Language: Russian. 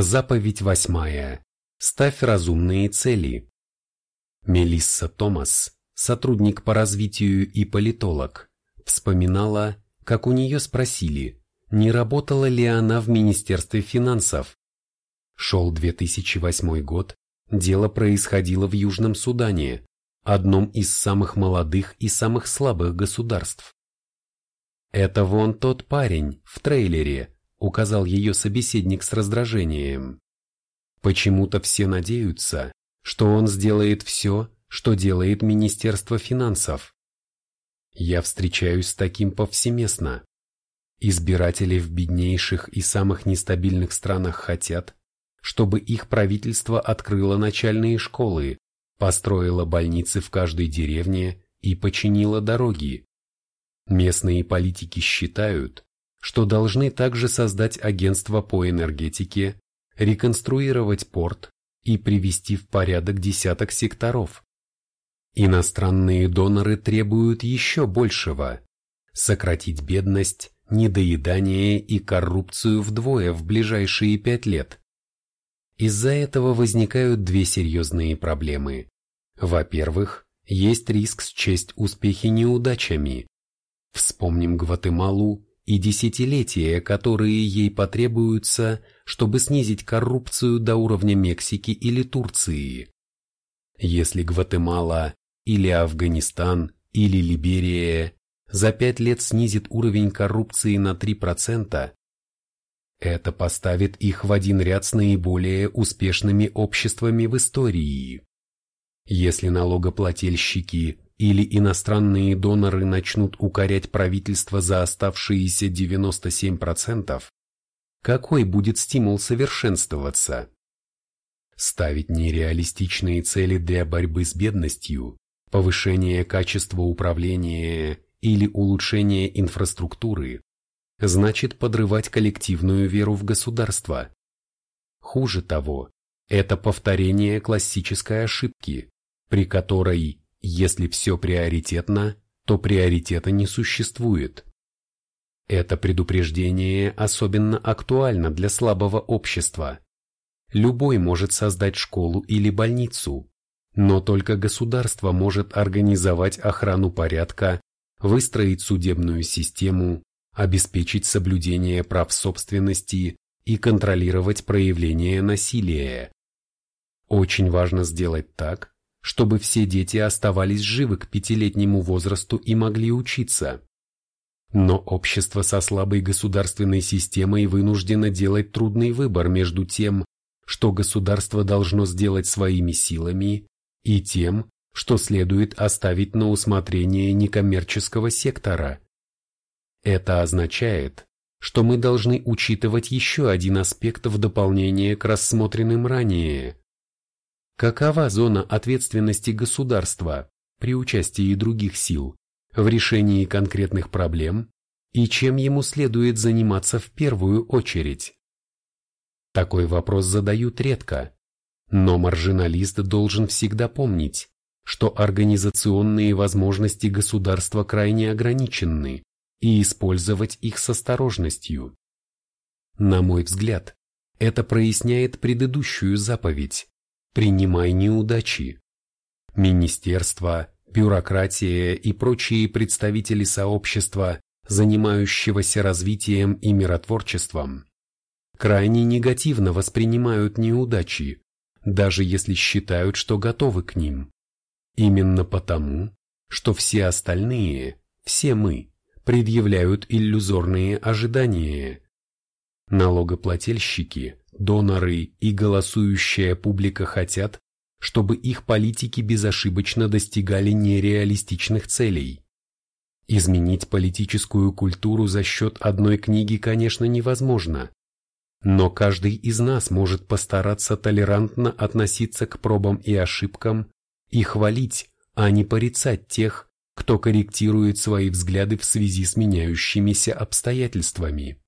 Заповедь восьмая. Ставь разумные цели. Мелисса Томас, сотрудник по развитию и политолог, вспоминала, как у нее спросили, не работала ли она в Министерстве финансов. Шел 2008 год, дело происходило в Южном Судане, одном из самых молодых и самых слабых государств. «Это вон тот парень в трейлере», — указал ее собеседник с раздражением. Почему-то все надеются, что он сделает все, что делает Министерство финансов. Я встречаюсь с таким повсеместно. Избиратели в беднейших и самых нестабильных странах хотят, чтобы их правительство открыло начальные школы, построило больницы в каждой деревне и починило дороги. Местные политики считают, что должны также создать агентство по энергетике, реконструировать порт и привести в порядок десяток секторов. Иностранные доноры требуют еще большего – сократить бедность, недоедание и коррупцию вдвое в ближайшие пять лет. Из-за этого возникают две серьезные проблемы. Во-первых, есть риск счесть успехи неудачами. Вспомним Гватемалу и десятилетия, которые ей потребуются, чтобы снизить коррупцию до уровня Мексики или Турции. Если Гватемала или Афганистан или Либерия за пять лет снизит уровень коррупции на 3%, это поставит их в один ряд с наиболее успешными обществами в истории. Если налогоплательщики или иностранные доноры начнут укорять правительство за оставшиеся 97%, какой будет стимул совершенствоваться? Ставить нереалистичные цели для борьбы с бедностью, повышение качества управления или улучшение инфраструктуры значит подрывать коллективную веру в государство. Хуже того, это повторение классической ошибки, при которой, если все приоритетно, то приоритета не существует. Это предупреждение особенно актуально для слабого общества. Любой может создать школу или больницу, но только государство может организовать охрану порядка, выстроить судебную систему, обеспечить соблюдение прав собственности и контролировать проявление насилия. Очень важно сделать так, чтобы все дети оставались живы к пятилетнему возрасту и могли учиться. Но общество со слабой государственной системой вынуждено делать трудный выбор между тем, что государство должно сделать своими силами, и тем, что следует оставить на усмотрение некоммерческого сектора – это означает, что мы должны учитывать еще один аспект в дополнение к рассмотренным ранее. Какова зона ответственности государства при участии других сил в решении конкретных проблем и чем ему следует заниматься в первую очередь? Такой вопрос задают редко, но маржиналист должен всегда помнить, что организационные возможности государства крайне ограничены, и использовать их с осторожностью. На мой взгляд, это проясняет предыдущую заповедь «Принимай неудачи». Министерство, бюрократия и прочие представители сообщества, занимающегося развитием и миротворчеством, крайне негативно воспринимают неудачи, даже если считают, что готовы к ним. Именно потому, что все остальные, все мы, предъявляют иллюзорные ожидания. Налогоплательщики, доноры и голосующая публика хотят, чтобы их политики безошибочно достигали нереалистичных целей. Изменить политическую культуру за счет одной книги, конечно, невозможно. Но каждый из нас может постараться толерантно относиться к пробам и ошибкам и хвалить, а не порицать тех, кто корректирует свои взгляды в связи с меняющимися обстоятельствами.